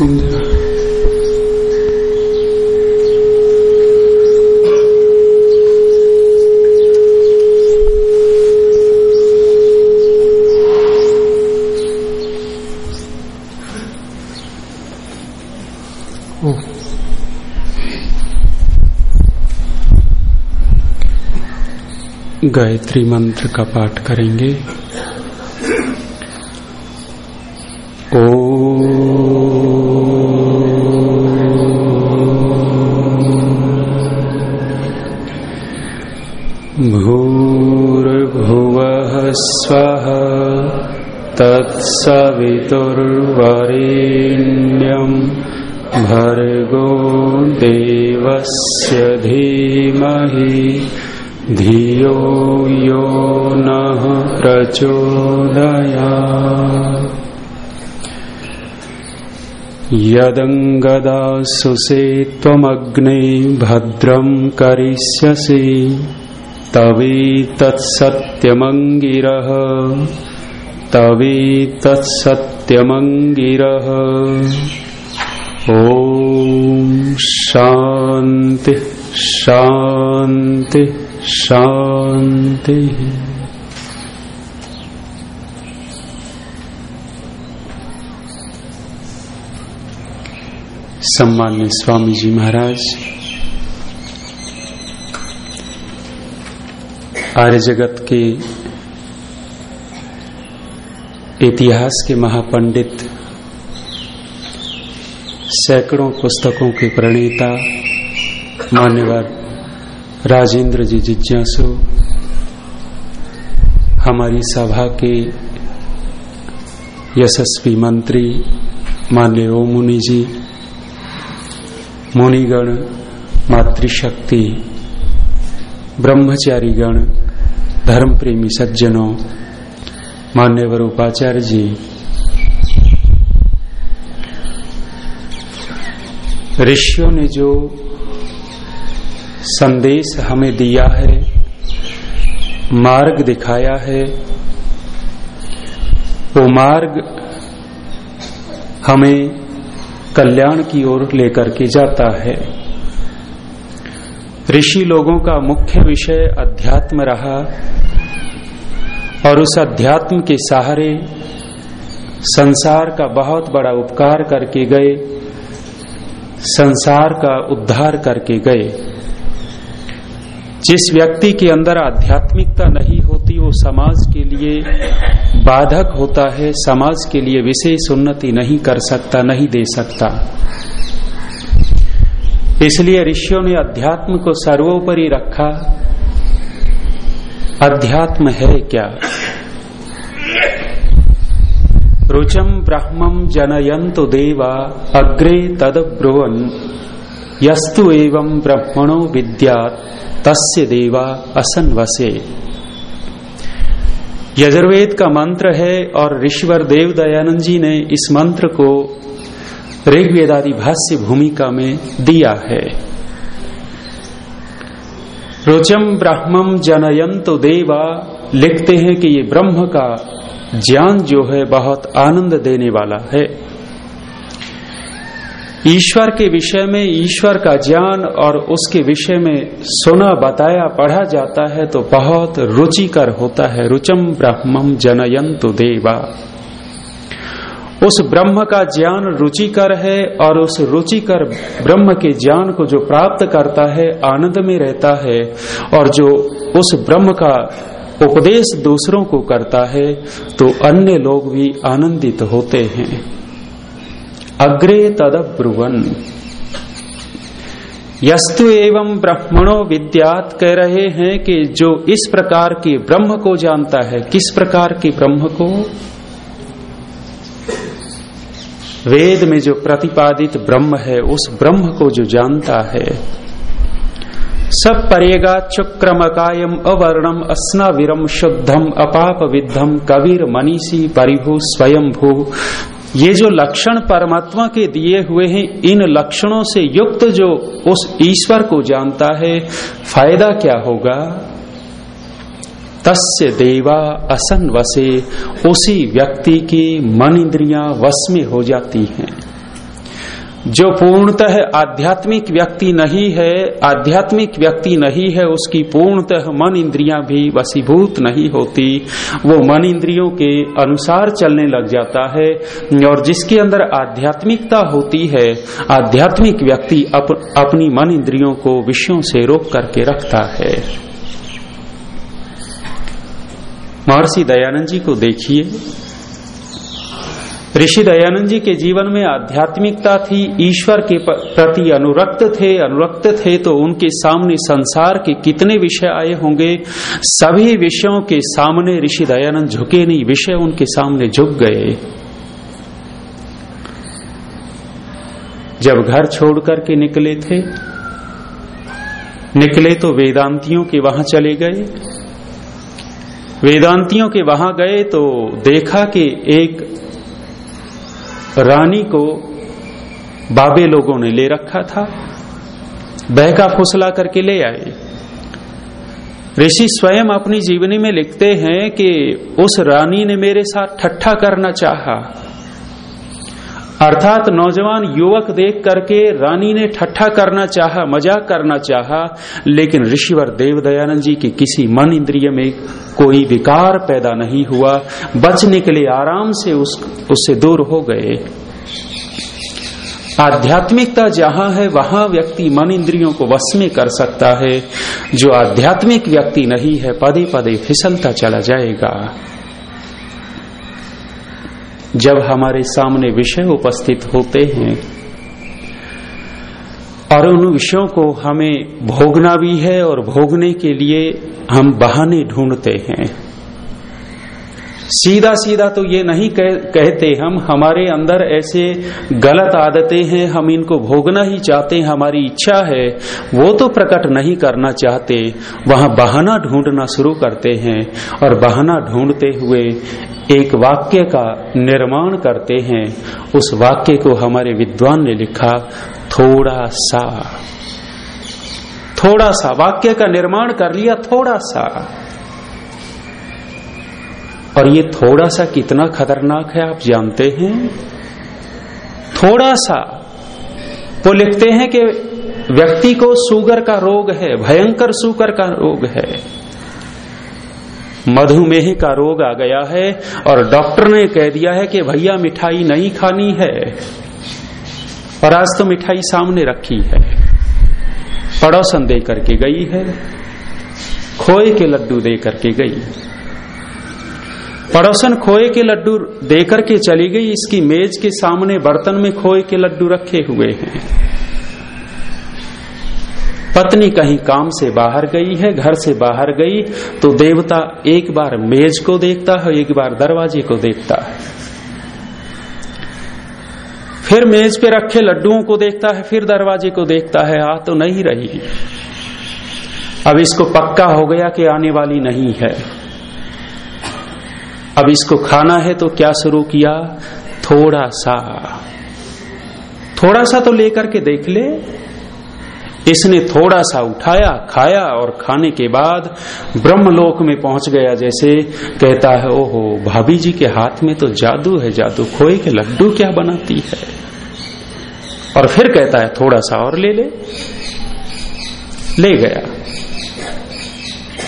गायत्री मंत्र का पाठ करेंगे। भूर्भुवः भर्गो देवस्य धीमहि धियो यो नः प्रचोदया यदङ्गदासुषे त्वमग्ने भद्रम् करिष्यसि तवेतत्सत्यमङ्गिरः तवेतत्सत्यमङ्गिरः। ॐ शांति शान्ति शांति सम्मान्य स्वामी जी महाराज आर्य जगत के इतिहास के महापंडित सैकड़ों पुस्तकों के प्रणेता, मान्यवर राजेंद्र जी जिज्ञासु, हमारी सभा के यशस्वी मंत्री मान्य ओ मुनि जी, मुनिगण, मातृशक्ति ब्रह्मचारी गण धर्म प्रेमी सज्जनों, मान्यवर उपाचार्य जी ऋषियों ने जो संदेश हमें दिया है, मार्ग दिखाया है, वो मार्ग हमें कल्याण की ओर लेकर के जाता है। ऋषि लोगों का मुख्य विषय अध्यात्म रहा और उस अध्यात्म के सहारे संसार का बहुत बड़ा उपकार करके गए। संसार का उद्धार करके गए। जिस व्यक्ति के अंदर आध्यात्मिकता नहीं होती, वो समाज के लिए बाधक होता है, समाज के लिए विशेष उन्नति नहीं कर सकता, नहीं दे सकता। इसलिए ऋषियों ने अध्यात्म को सर्वोपरि रखा। अध्यात्म है क्या? रुचम ब्रह्मम जनयंतु देवा, अग्रे तद ब्रुवन यस्तु एवं ब्रह्मणो विद्यात तस्य देवा असन वसे यजुर्वेद का मंत्र है और ऋषिवर देव दयानंद जी ने इस मंत्र को ऋग्वेदादि भाष्य भूमिका में दिया है। रुचम ब्रह्मम जनयंत देवा, लिखते हैं कि ये ब्रह्म का ज्ञान जो है बहुत आनंद देने वाला है। ईश्वर के विषय में, ईश्वर का ज्ञान और उसके विषय में सुना, बताया, पढ़ा जाता है तो बहुत रुचिकर होता है। रुचम ब्रह्मम जनयंतु देवा। उस ब्रह्म का ज्ञान रुचिकर है और उस रुचिकर ब्रह्म के ज्ञान को जो प्राप्त करता है, आनंद में रहता है और जो उस ब्रह्म का उपदेश दूसरों को करता है तो अन्य लोग भी आनंदित होते हैं। अग्रे तदब्रुवन। यस्तु एवं ब्रह्मणो विद्यात कह रहे हैं कि जो इस प्रकार के ब्रह्म को जानता है, किस प्रकार के ब्रह्म को? वेद में जो प्रतिपादित ब्रह्म है, उस ब्रह्म को जो जानता है सब परेगा चुक्रमकायम अवर्णम अस्नाविरम शुद्धम अपाप विद्धम कबीर मनीषी परिभू स्वयं भू ये जो लक्षण परमात्मा के दिए हुए हैं, इन लक्षणों से युक्त जो उस ईश्वर को जानता है, फ़ायदा क्या होगा? तस्य देवा असन वसे उसी व्यक्ति की मन इंद्रिया वश में हो जाती हैं। जो पूर्णतः आध्यात्मिक व्यक्ति नहीं है आध्यात्मिक व्यक्ति नहीं है उसकी पूर्णतः मन इंद्रियाँ भी वसीभूत नहीं होती। वो मन इंद्रियों के अनुसार चलने लग जाता है और जिसके अंदर आध्यात्मिकता होती है आध्यात्मिक व्यक्ति अप, अपनी मन इंद्रियों को विषयों से रोक करके रखता है। महर्षि दयानंद जी को देखिए। ऋषि दयानंद जी के जीवन में आध्यात्मिकता थी, ईश्वर के प्रति अनुरक्त थे अनुरक्त थे तो उनके सामने संसार के कितने विषय आए होंगे, सभी विषयों के सामने ऋषि दयानंद झुके नहीं, विषय उनके सामने झुक गए। जब घर छोड़ करके निकले थे, निकले तो वेदांतियों के वहाँ चले गए। वेदांतियों के वहाँ गए तो देखा कि एक रानी को बाबे लोगों ने ले रखा था। बहका फुसला करके ले आए। ऋषि स्वयं अपनी जीवनी में लिखते हैं कि उस रानी ने मेरे साथ ठट्ठा करना चाहा। अर्थात नौजवान युवक देख करके रानी ने ठट्ठा करना चाहा, मज़ाक करना चाहा, लेकिन ऋषिवर देव दयानंद जी की किसी मन इंद्रिय में कोई विकार पैदा नहीं हुआ। बचने के लिए आराम से उस, उससे दूर हो गए। आध्यात्मिकता जहाँ है, वहाँ व्यक्ति मन इंद्रियों को वश में कर सकता है। जो आध्यात्मिक व्यक्ति नहीं है, पदे पदे फिसलता चला जाएगा। जब हमारे सामने विषय उपस्थित होते हैं और उन विषयों को हमें भोगना भी है और भोगने के लिए हम बहाने ढूंढते हैं। सीधा सीधा तो ये नहीं कह, कहते हम हमारे अंदर ऐसे गलत आदतें हैं हम इनको भोगना ही चाहते हैं हमारी इच्छा है वो तो प्रकट नहीं करना चाहते। वहाँ बहाना ढूंढना शुरू करते हैं और बहाना ढूंढते हुए एक वाक्य का निर्माण करते हैं। उस वाक्य को हमारे विद्वान ने लिखा थोड़ा सा। थोड़ा सा, वाक्य का निर्माण कर लिया थोड़ा सा। और ये थोड़ा सा कितना खतरनाक है, आप जानते हैं? थोड़ा सा। वो लिखते हैं कि व्यक्ति को सुगर का रोग है, भयंकर सुगर का रोग है। मधुमेह का रोग आ गया है, और डॉक्टर ने कह दिया है कि भैया मिठाई नहीं खानी है। और आज तो मिठाई सामने रखी है। पड़ोसन दे करके गई है। खोए के लड्डू दे करके गई पड़ोसन खोए के लड्डू देकर के चली गई। इसकी मेज के सामने बर्तन में खोए के लड्डू रखे हुए हैं। पत्नी कहीं काम से बाहर गई है, घर से बाहर गई तो देवता एक बार मेज को देखता है, एक बार दरवाजे को देखता है फिर मेज पे रखे, लड्डुओं को देखता है, फिर दरवाजे को देखता है, आ तो नहीं रही अब इसको पक्का हो गया कि आने वाली नहीं है। अब इसको खाना है तो क्या शुरू किया? थोड़ा सा। थोड़ा सा तो लेकर के देख ले। इसने थोड़ा सा उठाया, खाया और खाने के बाद ब्रह्मलोक में पहुँच गया, जैसे कहता है, ओहो, भाभी जी के हाथ में तो जादू है, जादू खोए के लड्डू क्या बनाती है? और फिर कहता है, थोड़ा सा और ले ले। ले गया।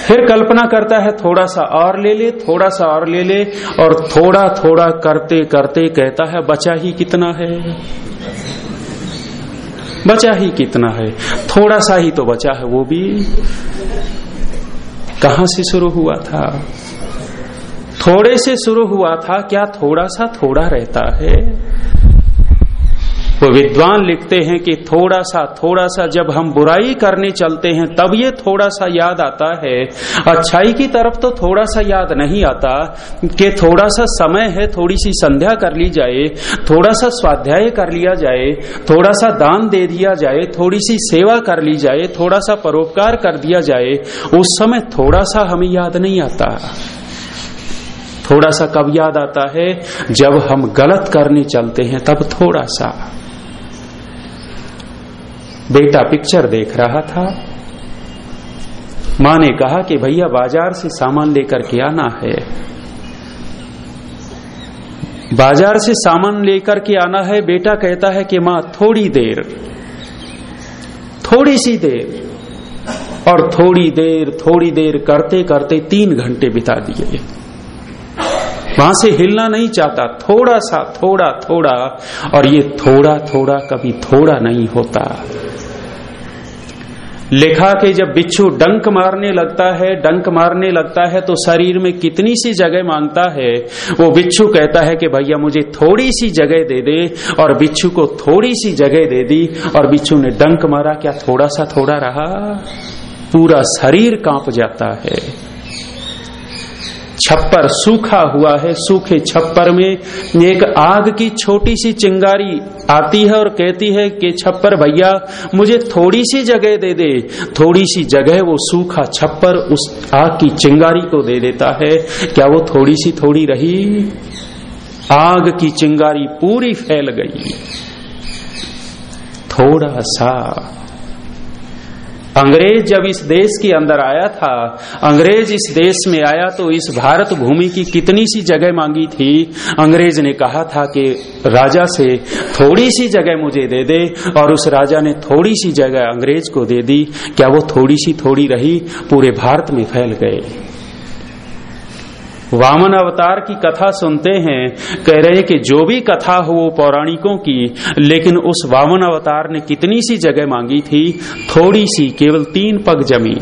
फिर कल्पना करता है, थोड़ा सा और ले ले, थोड़ा सा और ले ले। और थोड़ा थोड़ा करते करते कहता है, बचा ही कितना है? बचा ही कितना है? थोड़ा सा ही तो बचा है, वो भी। कहा से शुरू हुआ था? थोड़े से शुरू हुआ था, क्या थोड़ा सा थोड़ा रहता है? वो विद्वान लिखते हैं कि थोड़ा सा थोड़ा सा जब हम बुराई करने चलते हैं, तब ये थोड़ा सा याद आता है। अच्छाई की तरफ़ तो थोड़ा सा याद नहीं आता कि थोड़ा सा समय है थोड़ी सी संध्या कर ली जाए थोड़ा सा स्वाध्याय कर लिया जाए थोड़ा सा दान दे दिया जाए थोड़ी सी सेवा कर ली जाए थोड़ा सा परोपकार कर दिया जाए, उस समय थोड़ा सा हमें याद नहीं आता। थोड़ा सा कब याद आता है? जब हम गलत करने चलते हैं, तब थोड़ा सा बेटा पिक्चर देख रहा था। माँ ने कहा कि भैया बाज़ार से सामान लेकर के आना है। बाज़ार से सामान लेकर के आना है, बेटा कहता है कि माँ थोड़ी देर, थोड़ी सी देर, और थोड़ी देर थोड़ी देर करते करते तीन घंटे बिता दिए। वहाँ से हिलना नहीं चाहता, थोड़ा सा, थोड़ा थोड़ा, और ये थोड़ा थोड़ा कभी थोड़ा नहीं होता। लिखा के जब बिच्छू डंक मारने लगता है, डंक मारने लगता है तो शरीर में कितनी सी जगह माँगता है, वो बिच्छू कहता है कि भैया मुझे थोड़ी सी जगह दे दे, और बिच्छू को थोड़ी सी जगह दे दी, और बिच्छू ने डंक मारा, क्या थोड़ा सा थोड़ा रहा? पूरा शरीर काँप जाता है। छप्पर सूखा हुआ है, सूखे छप्पर में। एक आग की छोटी सी चिंगारी आती है और कहती है कि, छप्पर भैया, मुझे थोड़ी सी जगह दे दे। थोड़ी सी जगह, वो सूखा छप्पर उस आग की चिंगारी को दे देता है। क्या वो थोड़ी सी थोड़ी रही? आग की चिंगारी पूरी फैल गई। थोड़ा सा अंग्रेज़ जब इस देश के अंदर आया था, अंग्रेज़ इस देश में आया तो इस भारत भूमि की कितनी सी जगह मांगी थी? अंग्रेज़ ने कहा था कि, राजा से थोड़ी सी जगह मुझे दे दे। और उस राजा ने थोड़ी सी जगह अंग्रेज़ को दे दी। क्या वो थोड़ी सी थोड़ी रही? पूरे भारत में फैल गए। वामन अवतार की कथा सुनते हैं, कह रहे कि जो भी कथा हो वो पौराणिकों की, लेकिन उस वामन अवतार ने कितनी सी जगह मांगी थी? थोड़ी सी, केवल तीन पग ज़मीन।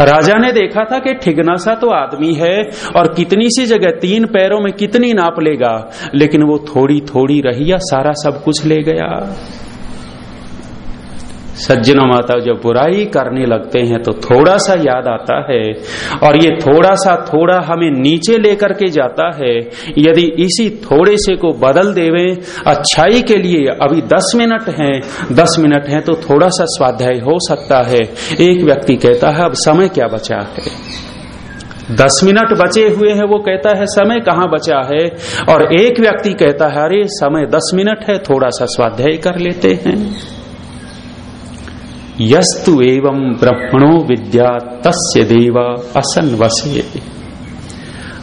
राजा ने देखा था कि ठिगना सा तो आदमी है, और कितनी सी जगह तीन पैरों में कितनी नाप लेगा, लेकिन वो थोड़ी थोड़ी रही या सारा सब कुछ ले गया। सज्जनों माता, जब बुराई करने लगते हैं तो थोड़ा सा याद आता है और ये थोड़ा सा थोड़ा हमें नीचे लेकर के जाता है। यदि इसी थोड़े से को बदल देवे, अच्छाई के लिए अभी दस मिनट हैं, दस मिनट हैं तो थोड़ा सा स्वाध्याय हो सकता है। एक व्यक्ति कहता है, अब समय क्या बचा है? दस मिनट बचे हुए हैं, वो कहता है, समय कहाँ बचा है? और एक व्यक्ति कहता है, अरे, समय दस मिनट है, थोड़ा सा स्वाध्याय कर लेते हैं। यस्तु एवं ब्रह्मणो विद्या तस्य देव असन वसे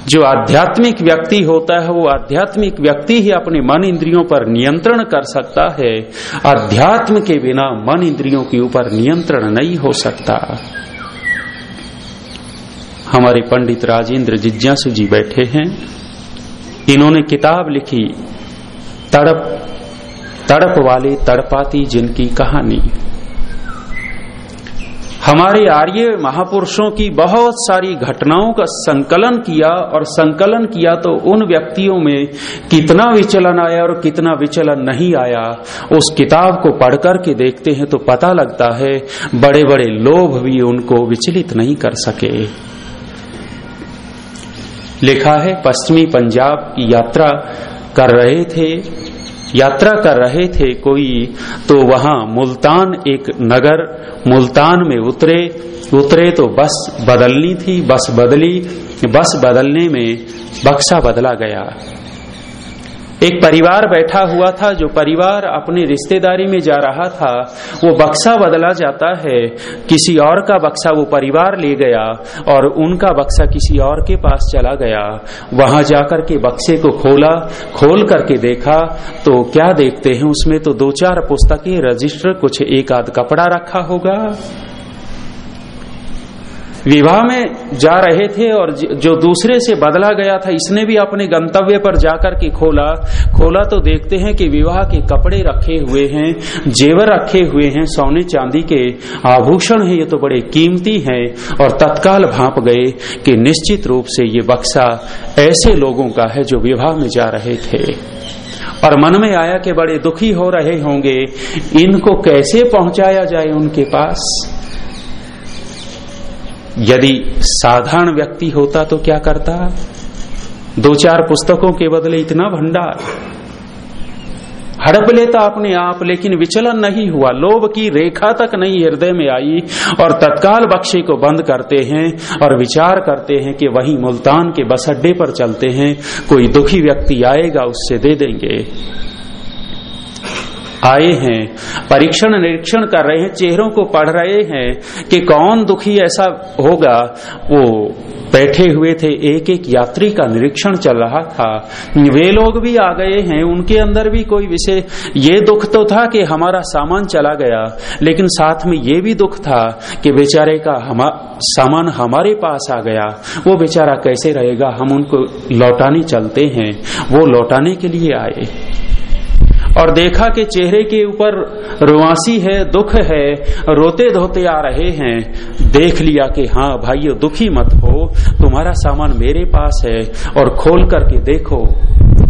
जो आध्यात्मिक व्यक्ति होता है, वो आध्यात्मिक व्यक्ति ही अपने मन इंद्रियों पर नियंत्रण कर सकता है। अध्यात्म के बिना मन इंद्रियों के ऊपर नियंत्रण नहीं हो सकता। हमारे पंडित राजेंद्र जिज्ञासु जी बैठे हैं। इन्होंने किताब लिखी, तड़प तड़प वाले तड़पाती जिनकी कहानी। हमारे आर्य महापुरुषों की बहुत सारी घटनाओं का संकलन किया और संकलन किया तो उन व्यक्तियों में कितना विचलन आया और कितना विचलन नहीं आया, उस किताब को पढ़कर के देखते हैं तो पता लगता है बड़े बड़े लोभ भी उनको विचलित नहीं कर सके। लिखा है, पश्चिमी पंजाब की यात्रा कर रहे थे। यात्रा कर रहे थे कोई तो वहाँ मुल्तान एक नगर, मुल्तान में उतरे उतरे तो बस बदलनी थी, बस बदली, बस बदलने में बक्सा बदला गया। एक परिवार बैठा हुआ था, जो परिवार अपनी रिश्तेदारी में जा रहा था, वो बक्सा बदला जाता है। किसी और का बक्सा वो परिवार ले गया और उनका बक्सा किसी और के पास चला गया। वहाँ जाकर के बक्से को खोला, खोल करके देखा तो क्या देखते हैं, उसमें तो दो चार पुस्तकें, रजिस्टर, कुछ एक आध कपड़ा रखा होगा। विवाह में जा रहे थे और जो दूसरे से बदला गया था, इसने भी अपने गंतव्य पर जाकर के खोला। खोला तो देखते हैं कि विवाह के कपड़े रखे हुए हैं, जेवर रखे हुए हैं, सोने चांदी के आभूषण है, ये तो बड़े कीमती हैं। और तत्काल भाप गए कि निश्चित रूप से ये बक्सा ऐसे लोगों का है जो विवाह में जा रहे थे। और मन में आया कि बड़े दुखी हो रहे होंगे, इनको कैसे पहुँचाया जाए उनके पास? यदि साधारण व्यक्ति होता तो क्या करता? दो चार पुस्तकों के बदले इतना भंडार। हड़प लेता अपने आप, लेकिन विचलन नहीं हुआ। लोभ की रेखा तक नहीं हृदय में आई, और तत्काल बक्से को बंद करते हैं, और विचार करते हैं कि वही मुल्तान के बस अड्डे पर चलते हैं। कोई दुखी व्यक्ति आएगा, उससे दे देंगे। आए हैं। परीक्षण निरीक्षण कर रहे हैं, चेहरों को पढ़ रहे हैं कि कौन दुखी ऐसा होगा। वो बैठे हुए थे एक एक यात्री का निरीक्षण चल रहा था। वे लोग भी आ गए हैं, उनके अंदर भी कोई विषय ये दुख तो था कि हमारा सामान चला गया, लेकिन साथ में ये भी दुख था कि बेचारे का हम, सामान हमारे पास आ गया। वो बेचारा कैसे रहेगा? हम उनको लौटाने चलते हैं। वो लौटाने के लिए आए। और देखा कि चेहरे के ऊपर रुआसी है, दुख है, रोते धोते आ रहे हैं। देख लिया कि हाँ भाई दुखी मत हो। तुम्हारा सामान मेरे पास है। और खोल करके देखो,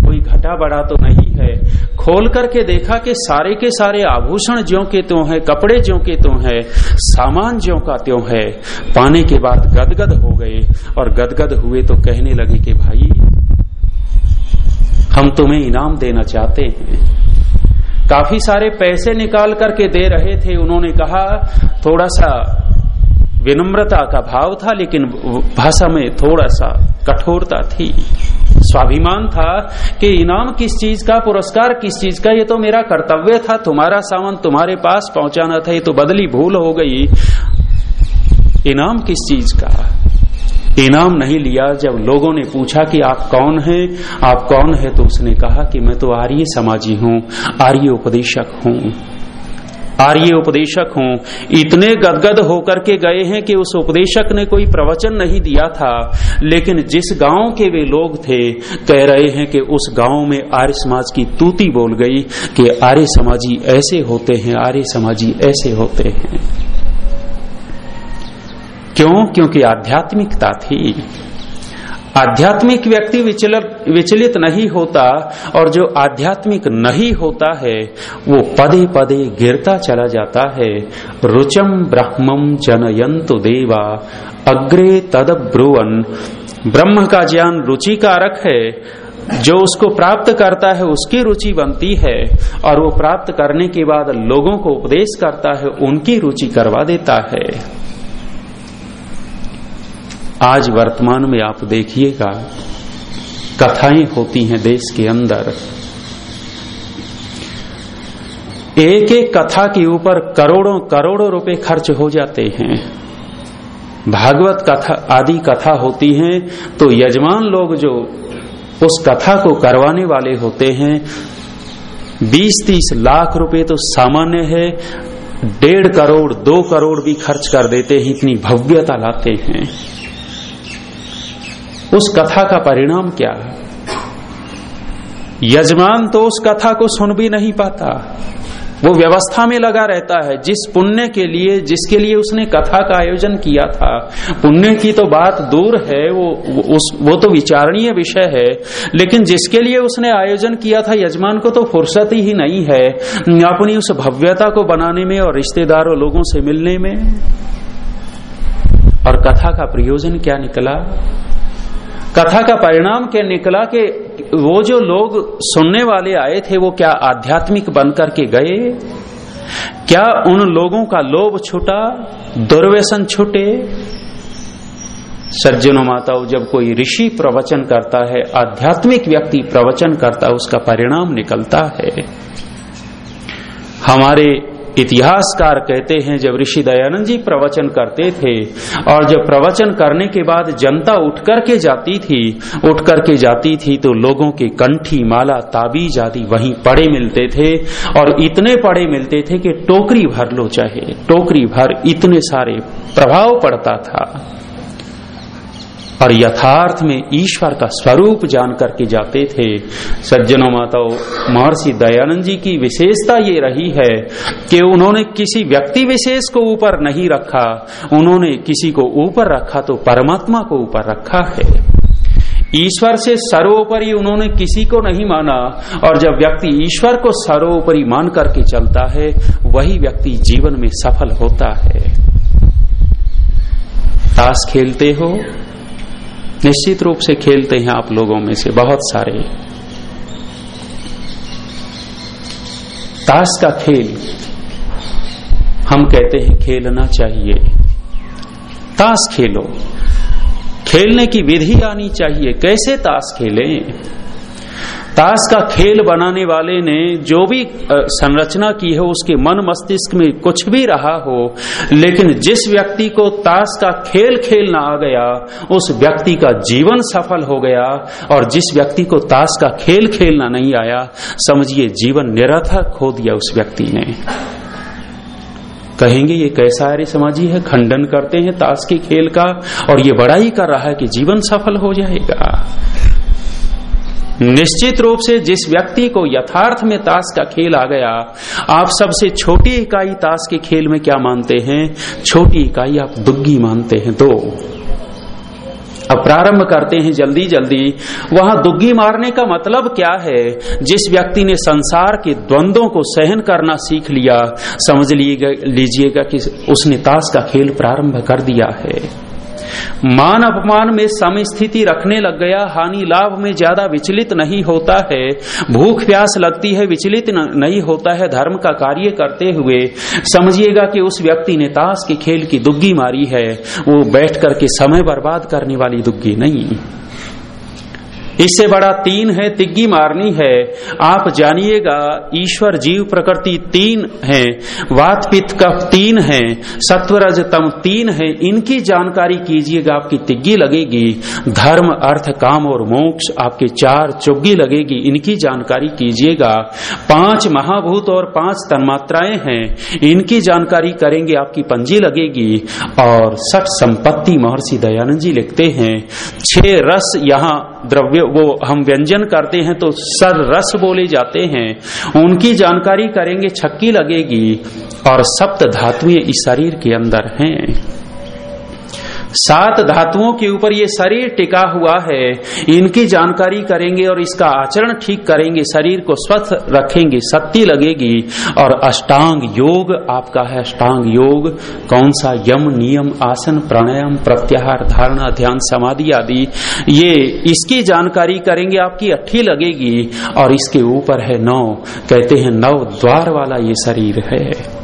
कोई घटा बड़ा तो नहीं है। खोल करके देखा कि सारे के सारे आभूषण ज्यो के त्यों है, कपड़े ज्यो के त्यों है, सामान ज्यो का त्यों है। पाने के बाद गदगद हो गए और गदगद हुए तो कहने लगे कि भाई, हम तुम्हें इनाम देना चाहते हैं। काफ़ी सारे पैसे निकाल करके दे रहे थे। उन्होंने कहा, थोड़ा सा विनम्रता का भाव था, लेकिन भाषा में थोड़ा सा कठोरता थी। स्वाभिमान था कि इनाम किस चीज़ का, पुरस्कार किस चीज़ का, ये तो मेरा कर्तव्य था। तुम्हारा सामान तुम्हारे पास पहुंचाना था, ये तो बदली भूल हो गई। इनाम किस चीज़ का? इनाम नहीं लिया जब लोगों ने पूछा कि आप कौन हैं? आप कौन है? तो उसने कहा कि मैं तो आर्य समाजी हूँ, आर्य उपदेशक हूँ। आर्य उपदेशक हूँ। इतने गदगद होकर के गए हैं कि उस उपदेशक ने कोई प्रवचन नहीं दिया था। लेकिन जिस गाँव के वे लोग थे, कह रहे हैं कि उस गाँव में आर्य समाज की तूती बोल गई कि आर्य समाजी ऐसे होते हैं, आर्य समाजी ऐसे होते हैं। क्यों? क्योंकि आध्यात्मिकता थी। आध्यात्मिक व्यक्ति विचलित विचलित नहीं होता और जो आध्यात्मिक नहीं होता है, वो पदे पदे गिरता चला जाता है। रुचम ब्रह्मम जनयंतु देवा, अग्रे तद ब्रुवन ब्रह्म का ज्ञान रुचिकारक है। जो उसको प्राप्त करता है, उसकी रुचि बनती है। और वो प्राप्त करने के बाद लोगों को उपदेश करता है, उनकी रुचि करवा देता है। आज वर्तमान में आप देखिएगा, कथाएँ होती हैं देश के अंदर। एक एक कथा के ऊपर करोड़ों करोड़ों रुपए खर्च हो जाते हैं। भागवत कथा, आदि कथा होती हैं तो यजमान लोग जो उस कथा को करवाने वाले होते हैं बीस तीस लाख रुपए तो सामान्य है, डेढ़ करोड़, दो करोड़ भी खर्च कर देते हैं, इतनी भव्यता लाते हैं। उस कथा का परिणाम क्या है? यजमान तो उस कथा को सुन भी नहीं पाता। वो व्यवस्था में लगा रहता है, जिस पुण्य के लिए, जिसके लिए उसने कथा का आयोजन किया था। पुण्य की तो बात दूर है, वो उस, वो तो विचारणीय विषय है, लेकिन जिसके लिए उसने आयोजन किया था, यजमान को तो फुर्सत ही नहीं है। अपनी उस भव्यता को बनाने में और रिश्तेदारों, लोगों से मिलने में। और कथा का प्रयोजन क्या निकला? कथा का परिणाम क्या निकला कि वो जो लोग सुनने वाले आए थे, वो क्या आध्यात्मिक बनकर के गए? क्या उन लोगों का लोभ छूटा? दुर्व्यसन छूटे? सज्जनों माताओं, जब कोई ऋषि प्रवचन करता है, आध्यात्मिक व्यक्ति प्रवचन करता है, उसका परिणाम निकलता है। हमारे इतिहासकार कहते हैं, जब ऋषि दयानंद जी प्रवचन करते थे और जब प्रवचन करने के बाद जनता उठ करके जाती थी उठ करके जाती थी तो लोगों के कंठी माला ताबीज आदि वहीं पड़े मिलते थे और इतने पड़े मिलते थे कि टोकरी भर लो चाहे, टोकरी भर इतने सारे प्रभाव पड़ता था। और यथार्थ में ईश्वर का स्वरूप जान करके जाते थे। सज्जनों माताओं, महर्षि दयानंद जी की विशेषता ये रही है कि उन्होंने किसी व्यक्ति विशेष को ऊपर नहीं रखा। उन्होंने किसी को ऊपर रखा तो परमात्मा को ऊपर रखा है। ईश्वर से सर्वोपरि उन्होंने किसी को नहीं माना और जब व्यक्ति ईश्वर को सर्वोपरि मान करके चलता है, वही व्यक्ति जीवन में सफल होता है। ताश खेलते हो निश्चित रूप से खेलते हैं आप लोगों में से बहुत सारे। ताश का खेल, हम कहते हैं खेलना चाहिए। ताश खेलो। खेलने की विधि आनी चाहिए। कैसे ताश खेलें? ताश का खेल बनाने वाले ने जो भी संरचना की है, उसके मन मस्तिष्क में कुछ भी रहा हो, लेकिन जिस व्यक्ति को ताश का खेल खेलना आ गया, उस व्यक्ति का जीवन सफल हो गया, और जिस व्यक्ति को ताश का खेल खेलना नहीं आया, समझिए जीवन निरर्थक खो दिया उस व्यक्ति ने। कहेंगे, ये कैसा आर्य समाजी, है खंडन करते हैं ताश के खेल का, और ये बड़ा ही कर रहा है कि जीवन सफल हो जाएगा। निश्चित रूप से जिस व्यक्ति को यथार्थ में ताश का खेल आ गया, आप सबसे छोटी इकाई ताश के खेल में क्या मानते हैं? छोटी इकाई आप दुग्गी मानते हैं दो अब प्रारंभ करते हैं जल्दी जल्दी। वहाँ दुग्गी मारने का मतलब क्या है? जिस व्यक्ति ने संसार के द्वंद्वों को सहन करना सीख लिया, समझ लीजिएगा कि उसने ताश का खेल प्रारंभ कर दिया है। मान अपमान में समस्थिति रखने लग गया, हानि लाभ में ज़्यादा विचलित नहीं होता है। भूख प्यास लगती है, विचलित नहीं होता है। धर्म का कार्य करते हुए समझिएगा कि उस व्यक्ति ने ताश के खेल की दुग्गी मारी है। वो बैठ करके समय बर्बाद करने वाली दुग्गी नहीं। इससे बड़ा तीन है, तिग्गी मारनी है। आप जानिएगा, ईश्वर जीव प्रकृति तीन है वात पित्त कफ तीन है, सत्वरज तम तीन है। इनकी जानकारी कीजिएगा, आपकी तिग्गी लगेगी। धर्म, अर्थ, काम और मोक्ष आपके चार चुग्गी लगेगी। इनकी जानकारी कीजिएगा। पाँच महाभूत और पाँच तन्मात्राएँ हैं। इनकी जानकारी करेंगे, आपकी पंजी लगेगी। और सठ संपत्ति महर्षि दयानंद जी लिखते हैं, छह रस यहाँ द्रव्य वो हम व्यंजन करते हैं तो सर रस बोले जाते हैं। उनकी जानकारी करेंगे, छक्की लगेगी और सप्त धातुएँ इस शरीर के अंदर हैं। सात धातुओं के ऊपर ये शरीर टिका हुआ है। इनकी जानकारी करेंगे और इसका आचरण ठीक करेंगे। शरीर को स्वस्थ रखेंगे, शक्ति लगेगी। और अष्टांग योग आपका है। अष्टांग योग, कौन सा यम, नियम, आसन, प्राणायाम, प्रत्याहार, धारणा, ध्यान, समाधि आदि, ये इसकी जानकारी करेंगे, आपकी अट्ठी लगेगी। और इसके ऊपर है नौ। कहते हैं नव द्वार वाला ये शरीर है।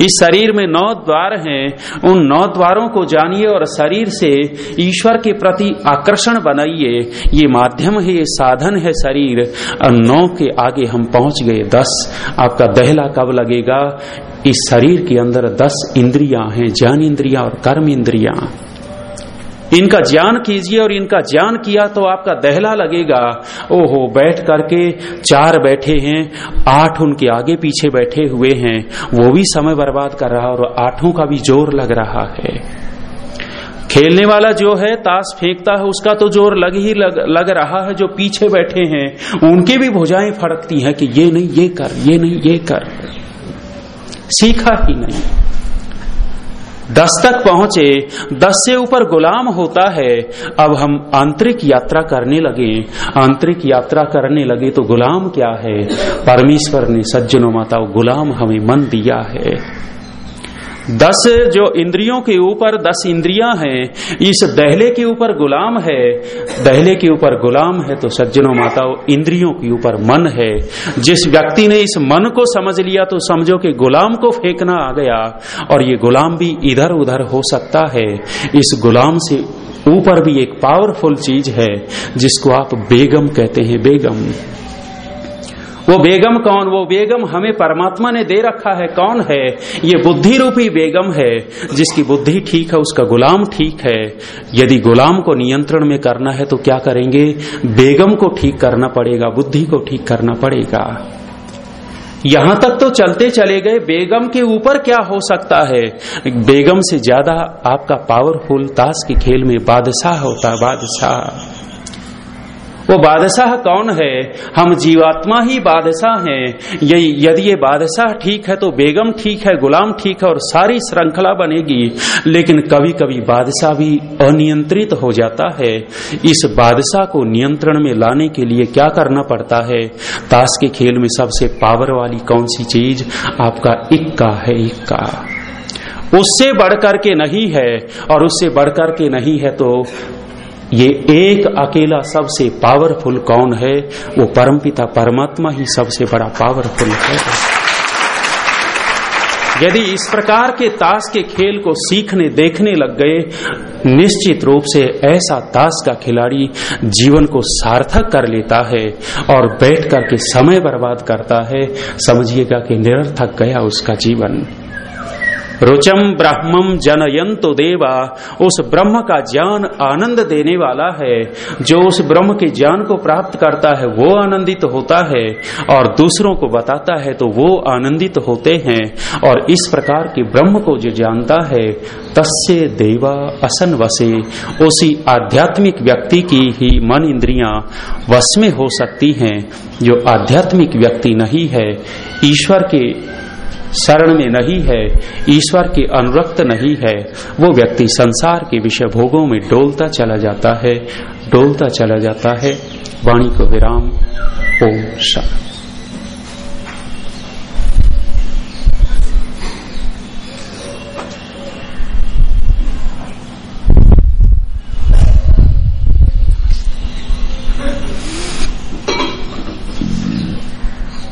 इस शरीर में नौ द्वार हैं। उन नौ द्वारों को जानिए और शरीर से ईश्वर के प्रति आकर्षण बनाइए। ये माध्यम है, ये साधन है शरीर। और नौ के आगे हम पहुँच गए, दस। आपका दहला कब लगेगा? इस शरीर के अंदर दस इंद्रियाँ हैं, ज्ञान इंद्रियाँ और कर्म इंद्रियाँ। इनका ज्ञान कीजिए और इनका ज्ञान किया तो आपका दहला लगेगा। ओहो बैठ करके चार बैठे हैं आठ उनके आगे पीछे बैठे हुए हैं। वो भी समय बर्बाद कर रहा और आठों का भी ज़ोर लग रहा है। खेलने वाला जो है ताश फेंकता है उसका तो ज़ोर लग ही लग, लग रहा है जो पीछे बैठे हैं। उनके भी भुजाएँ फड़कती हैं कि ये नहीं ये कर ये नहीं ये कर। सीखा ही नहीं। दस तक पहुँचे, दस से ऊपर गुलाम होता है। अब हम आंतरिक यात्रा करने लगे। आंतरिक यात्रा करने लगे तो गुलाम क्या है? परमेश्वर ने सज्जनों माता गुलाम हमें मन दिया है। दस जो इंद्रियों के ऊपर दस इंद्रियाँ हैं, इस दहले के ऊपर गुलाम है। दहले के ऊपर गुलाम है तो सज्जनों माताओं, इंद्रियों के ऊपर मन है। जिस व्यक्ति ने इस मन को समझ लिया तो समझो कि गुलाम को फेंकना आ गया, और ये गुलाम भी इधर उधर हो सकता है। इस गुलाम से ऊपर भी एक पावरफुल चीज़ है, जिसको आप बेगम कहते हैं, बेगम। वो बेगम कौन? वो बेगम हमें परमात्मा ने दे रखा है। कौन है? ये बुद्धि रूपी बेगम है, जिसकी बुद्धि ठीक है, उसका गुलाम ठीक है। यदि गुलाम को नियंत्रण में करना है तो क्या करेंगे? बेगम को ठीक करना पड़ेगा, बुद्धि को ठीक करना पड़ेगा। यहाँ तक तो चलते चले गए। बेगम के ऊपर क्या हो सकता है? बेगम से ज़्यादा आपका पावरफुल ताश के खेल में बादशाह होता, बादशाह। वो बादशाह कौन है? हम जीवात्मा ही बादशाह हैं। यही, यदि ये बादशाह ठीक है तो बेगम ठीक है, गुलाम ठीक है और सारी श्रृंखला बनेगी। लेकिन कभी कभी बादशाह भी अनियंत्रित हो जाता है। इस बादशाह को नियंत्रण में लाने के लिए क्या करना पड़ता है? ताश के खेल में सबसे पावर वाली कौन सी चीज़? आपका इक्का है, इक्का। उससे बढ़कर के नहीं है और उससे बढ़कर के नहीं है तो ये एक अकेला सबसे पावरफुल कौन है? वो परमपिता परमात्मा ही सबसे बड़ा पावरफुल है। यदि इस प्रकार के ताश के खेल को सीखने, देखने लग गए, निश्चित रूप से ऐसा ताश का खिलाड़ी जीवन को सार्थक कर लेता है और बैठ करके समय बर्बाद करता है, समझिएगा कि निरर्थक गया उसका जीवन। रुचम ब्रह्मम जनयंतो देवा। उस ब्रह्म का ज्ञान आनंद देने वाला है। जो उस ब्रह्म के ज्ञान को प्राप्त करता है, वो आनंदित होता है। और दूसरों को बताता है तो वो आनंदित होते हैं। और इस प्रकार के ब्रह्म को जो जानता है, तस्य देवा असन वसे। उसी आध्यात्मिक व्यक्ति की ही मन इंद्रिया वश में हो सकती हैं। जो आध्यात्मिक व्यक्ति नहीं है, ईश्वर के शरण में नहीं है, ईश्वर के अनुरक्त नहीं है, वो व्यक्ति संसार के विषय भोगों में डोलता चला जाता है, डोलता चला जाता है। वाणी को विराम, ओम शांति